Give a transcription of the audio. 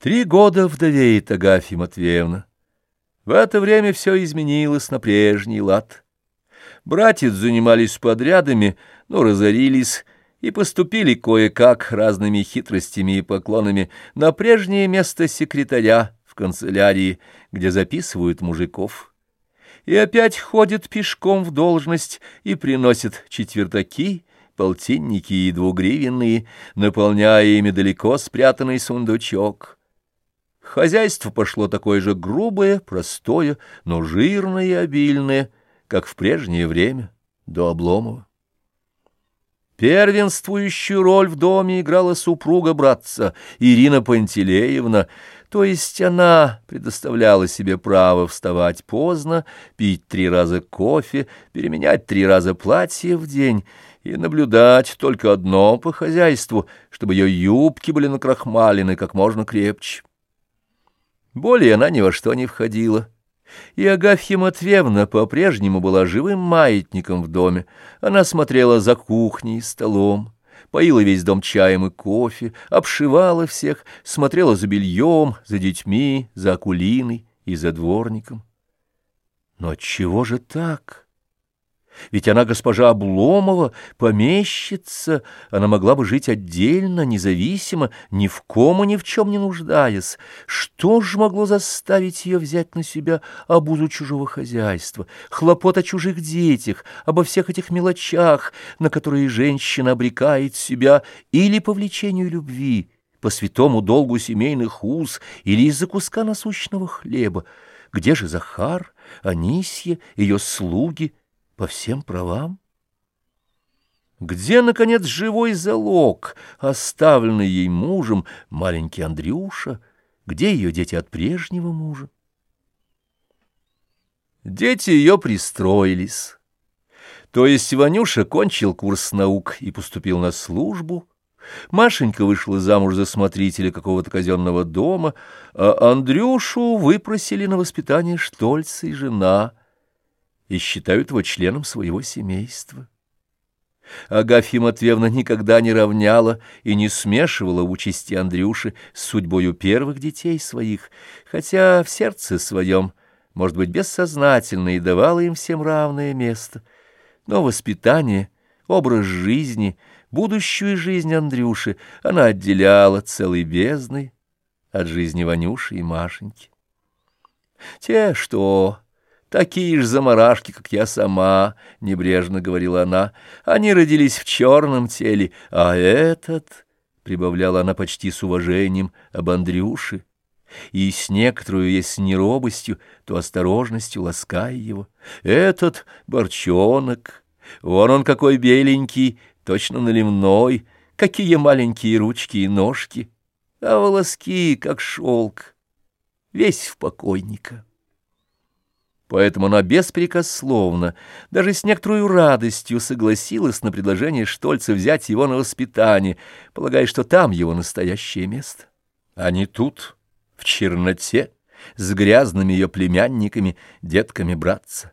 Три года вдовеет Агафья Матвеевна. В это время все изменилось на прежний лад. Братья занимались подрядами, но разорились и поступили кое-как разными хитростями и поклонами на прежнее место секретаря в канцелярии, где записывают мужиков. И опять ходит пешком в должность и приносит четвертаки, полтинники и двугривенные, наполняя ими далеко спрятанный сундучок. Хозяйство пошло такое же грубое, простое, но жирное и обильное, как в прежнее время, до Обломова. Первенствующую роль в доме играла супруга братца Ирина Пантелеевна, то есть она предоставляла себе право вставать поздно, пить три раза кофе, переменять три раза платье в день и наблюдать только одно по хозяйству, чтобы ее юбки были накрахмалены как можно крепче. Более она ни во что не входила. И Агафья Матвеевна по-прежнему была живым маятником в доме. Она смотрела за кухней и столом, поила весь дом чаем и кофе, обшивала всех, смотрела за бельем, за детьми, за Акулиной и за дворником. Но чего же так? Ведь она госпожа Обломова, помещица, она могла бы жить отдельно, независимо, ни в ком и ни в чем не нуждаясь. Что же могло заставить ее взять на себя обузу чужого хозяйства, хлопот о чужих детях, обо всех этих мелочах, на которые женщина обрекает себя или по влечению любви, по святому долгу семейных уз или из-за куска насущного хлеба? Где же Захар, Анисья, ее слуги — по всем правам? Где, наконец, живой залог, оставленный ей мужем, маленький Андрюша? Где ее дети от прежнего мужа? Дети ее пристроились. То есть Ванюша кончил курс наук и поступил на службу, Машенька вышла замуж за смотрителя какого-то казенного дома, а Андрюшу выпросили на воспитание Штольца и жена — и считают его членом своего семейства. Агафья Матвеевна никогда не равняла и не смешивала участи Андрюши с судьбою первых детей своих, хотя в сердце своем, может быть, бессознательно и давала им всем равное место. Но воспитание, образ жизни, будущую жизнь Андрюши она отделяла целой бездной от жизни Ванюши и Машеньки. Те, что «Такие же заморашки, как я сама», — небрежно говорила она. «Они родились в черном теле, а этот...» — прибавляла она почти с уважением об Андрюше, и с некоторую, если не робостью, то осторожностью лаская его. «Этот борчонок, вон он какой беленький, точно наливной, какие маленькие ручки и ножки, а волоски, как шелк, весь в покойника». Поэтому она беспрекословно, даже с некоторой радостью согласилась на предложение Штольца взять его на воспитание, полагая, что там его настоящее место. А не тут, в черноте, с грязными ее племянниками, детками братца.